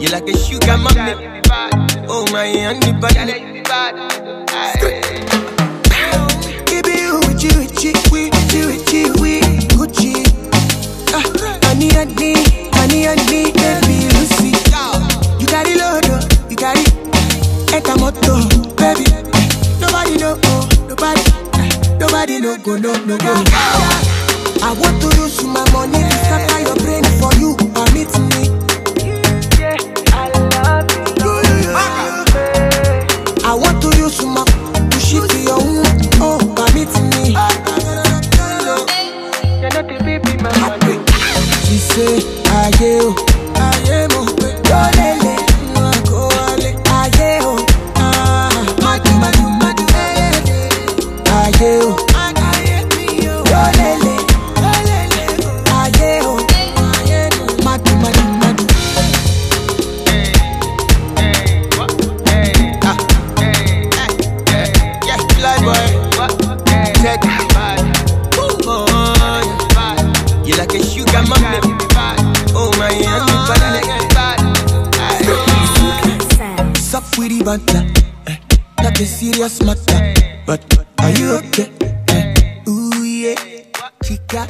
You like a sugar mommy. Oh my honey bunny. Give you with you, with you, with you, with you, with Gucci. Ah, honey, honey, honey, honey, baby, Lucy. You got it load, oh, you got it. Eka moto, baby. Nobody know, oh, nobody, eh, nobody know, go, no, no, go. I want to use my money to scatter your brain say, Aye, Sup banter, eh, not a serious matter. But are you okay? Eh, ooh yeah, chica,